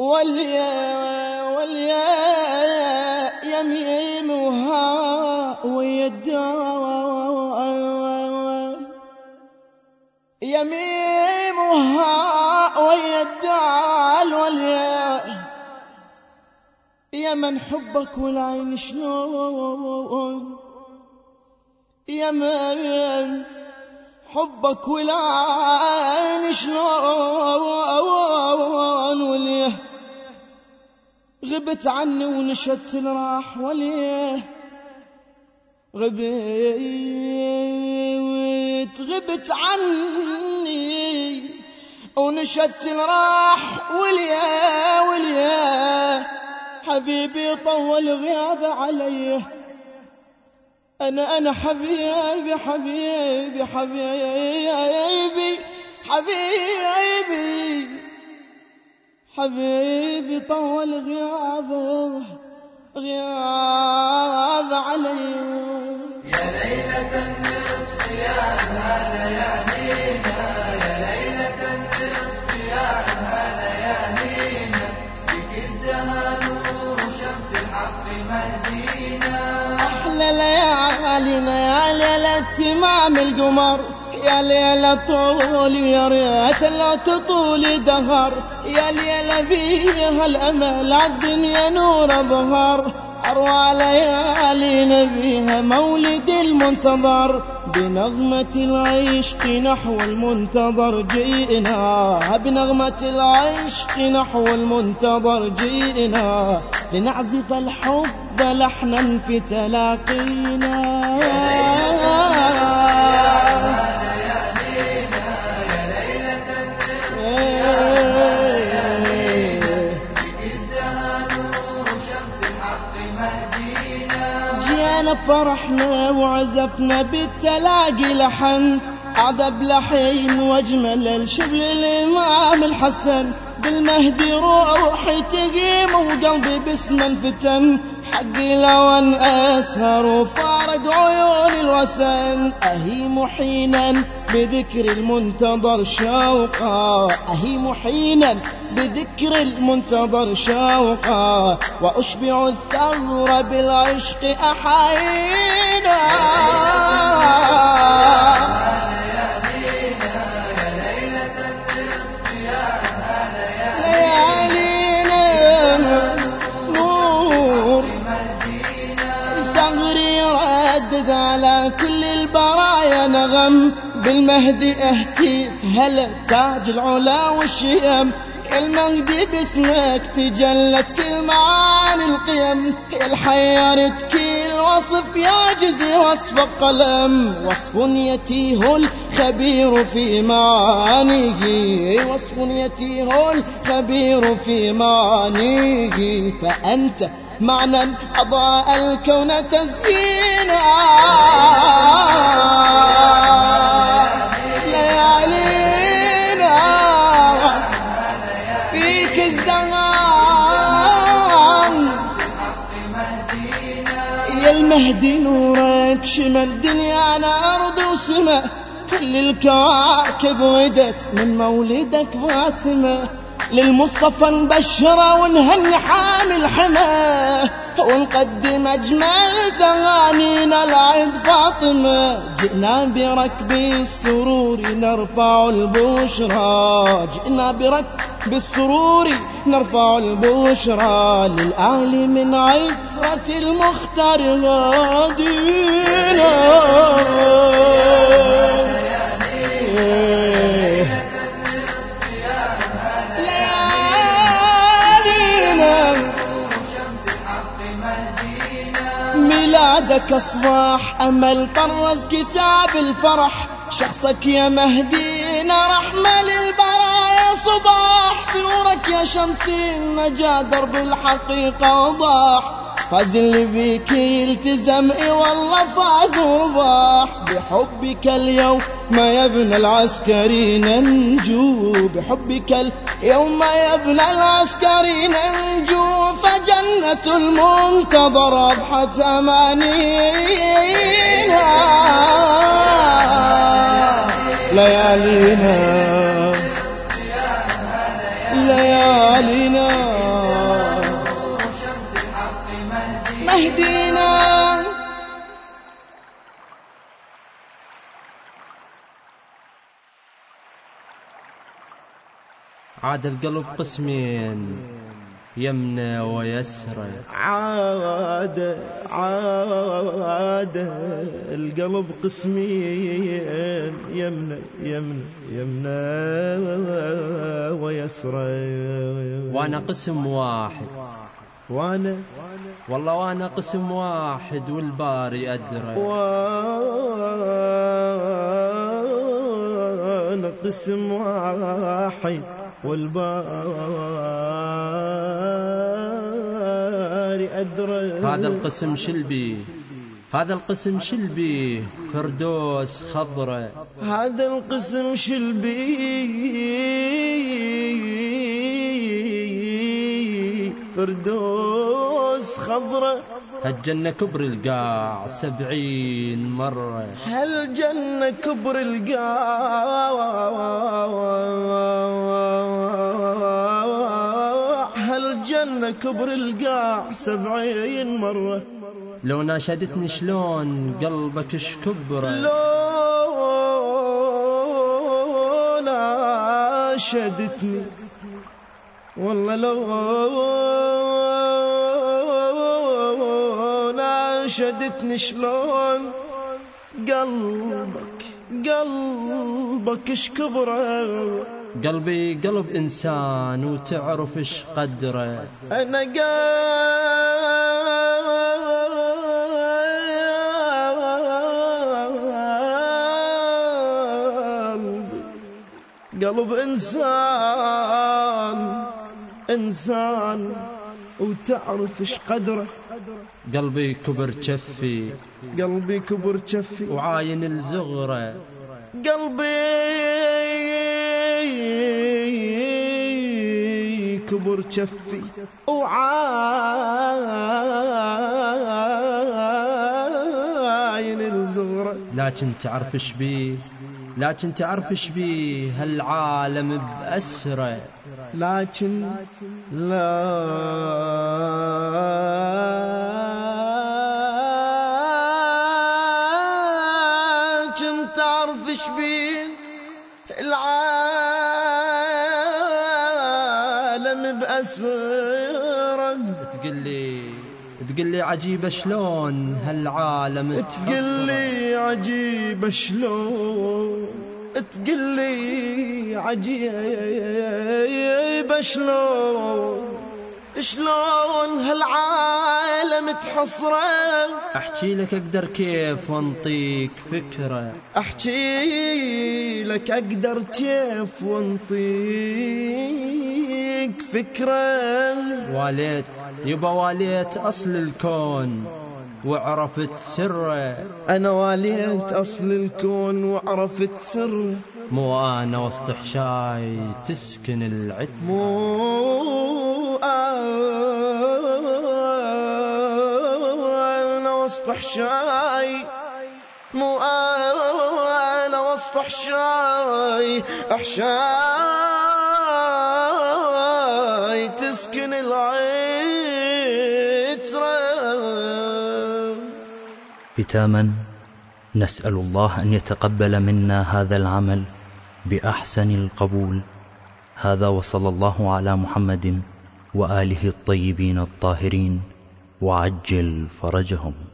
واليا واليا يميم وها ويدعوان يميم وها ويدعال واليا يا من حبك والعين شلون؟ يا من حبك والعين شلون؟ غبت عني ونشدت الراح وليه؟ غبت غبت عني ونشدت الراح وليه؟ وليه؟ حبيبي طول غياب عليه. أنا أنا حبيبي حبيبي حبيبي حبيبي حبيبي. طول غيابه غياب علي. يا ليلة النصف يا أبها ليالينا يا ليلة النصف يا أبها ليالينا. بك ازدهى نور شمس الحق مهدينا. أحلى ليالينا يا ليلة تمام القمر. يا ليلة طول يا ريت لا تطول دهر. يا ليلة فيها الأمل الدنيا نور ظهر أروى ليالينا بها مولد المنتظر. بنغمة العشق نحو المنتظر جئنا. بنغمة العشق نحو المنتظر جئنا. لنعزف الحب لحنا في تلاقينا. فرحنا وعزفنا بالتلاقي لحن. أعذب لحين واجمل الشبل الإمام الحسن. بالمهدي روحي تقيم وقلبي باسم انفتن حقي لو ان أسهر وفارق عيون الوسن. اهيم حينا بذكر المنتظر شوقا. اهيم حينا بذكر المنتظر شوقا. وأشبع الثغر بالعشق احاينا البرايا نغم بالمهدي اهتي هلا تاج العلا والشيم؟ المهدي باسمك تجلت كل معاني القيم. الحيرت كل وصف يعجز وصف قلم وصف يتيه الخبير في معانيه. وصف يتيه الخبير في معانيه. فأنت معنى أضاء الكون تزيينا. ليالينا فيك ازدهار يا المهدي نورك شمل دنيانا أرض وسماء. كل الكواكب ودت من مولدك باسمة للمصطفى نبشره ونهني حامل حماه ونقدم أجمل تغانينا العيد فاطمة. جئنا بركب السرور نرفع البشرى. جئنا بركب السرور نرفع البشرى. للآل من عترة المختار غادينا. ميلادك أصباح أمل طرز كتاب الفرح. شخصك يا مهدينا رحمة للبرايا صباح. بنورك يا شمسي النجاة درب الحقيقة وضاح. اللي فيك يلتزم إي والله فاز ورباح بحبك اليوم ما يبنى العسكري ننجو. بحبك اليوم يبنى العسكري ننجو. فجنة المنتظر أضحت أمانينا. ليالينا عاد القلب قسمين يمنى ويسرى عاد عاد القلب قسمين يمنى يمنى يمنى ويسرى وأنا قسم واحد. وأنا؟ والله وأنا قسم واحد والباري أدرى. وأنا قسم واحد. والباري أدرى هذا القسم شلبي. هذا القسم شلبي. فردوس خضرة. هذا القسم شلبي. فردوس خضرة. هالجنة كبر القاع سبعين مرة. هالجنة كبر القاع هالجنة كبر القاع سبعين مرة. لو ناشدتني شلون قلبك اش كبره لو ناشدتني. والله لو ناشدتني شلون قلبك قلبك اش كبره قلبي قلب إنسان وتعرف اش قدره. أنا قلبي قلب إنسان إنسان وتعرف إيش قدره. قلبي كبر جفي قلبي كبر جفي وعاين الزغرة. قلبي كبر جفي وعاين الزغرة لكن تعرف إيش بيه لكن تعرف إيش بيه هالعالم بأسرة. لكن لا بأسره تقول لي تقول لي عجيبة شلون هالعالم تقول لي عجيبة شلون؟ تقول لي عجيبة شلون؟ شلون هالعالم تحصره؟ أحكي لك أقدر كيف وأنطيك فكرة. أحكي لك أقدر كيف وأنطيك فكرة. واليت يبا واليت أصل الكون وعرفت سره أنا واليت أصل الكون وعرفت سره مو أنا وسط حشاي تسكن العتمة. مو أنا وسط حشاي. مو أنا وسط حشاي. أحشاي. تسكن العترة. ختاما نسأل الله أن يتقبل منا هذا العمل بأحسن القبول. هذا وصلى الله على محمد وآله الطيبين الطاهرين وعجل فرجهم.